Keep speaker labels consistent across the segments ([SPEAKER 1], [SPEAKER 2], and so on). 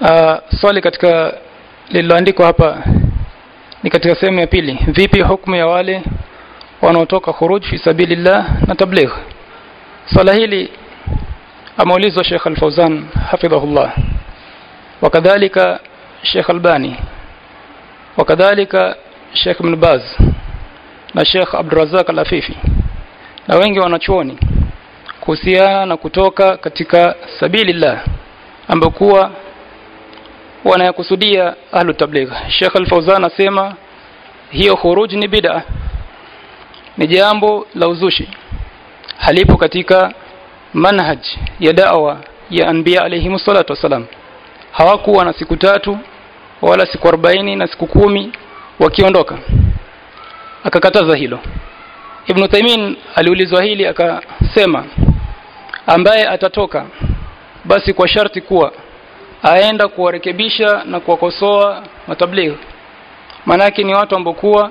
[SPEAKER 1] uh, swali katika lililoandikwa hapa ni katika sehemu ya pili. Vipi hukumu ya wale wanaotoka khuruj fi sabilillah na tabligh? Swala hili ameulizwa Sheikh Al-Fauzan hafidhahullah. Wakadhalika Sheikh Albani. Wakadhalika Sheikh Ibn Baz na Sheikh Abdurrazzaq Al-Afifi. Na wengi wanachuoni kuhusiana na kutoka katika sabilillah ambokuwa wanayakusudia ahlu tabligh. Sheikh Al-Fauzan asema hiyo khuruj ni bid'a ni jambo la uzushi. Halipo katika manhaj ya da'wa ya anbiya alayhi salatu wasalam hawakuwa na siku tatu wala siku 40 na siku kumi wakiondoka. Akakataza hilo. Ibn Taymin aliulizwa hili akasema ambaye atatoka basi kwa sharti kuwa aenda kuwarekebisha na kuwakosoa matabligh. Manake ni watu ambao kuwa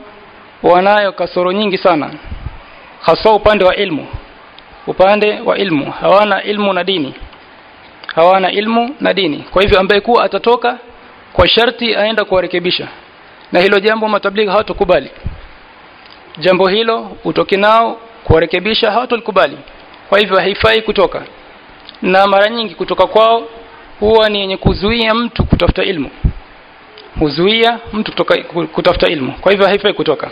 [SPEAKER 1] wanayo kasoro nyingi sana hasa upande wa ilmu. Upande wa ilmu hawana ilmu na dini. Hawana ilmu na dini. Kwa hivyo ambaye kuwa atatoka kwa sharti aenda kuwarekebisha. Na hilo jambo matabligh hawatokubali. Jambo hilo utoke nao kuwarekebisha hawatolikubali. Kwa hivyo haifai kutoka. Na mara nyingi kutoka kwao huwa ni yenye kuzuia mtu kutafuta ilmu. Huzuia mtu kutoka, kutafuta ilmu. Kwa hivyo haifai kutoka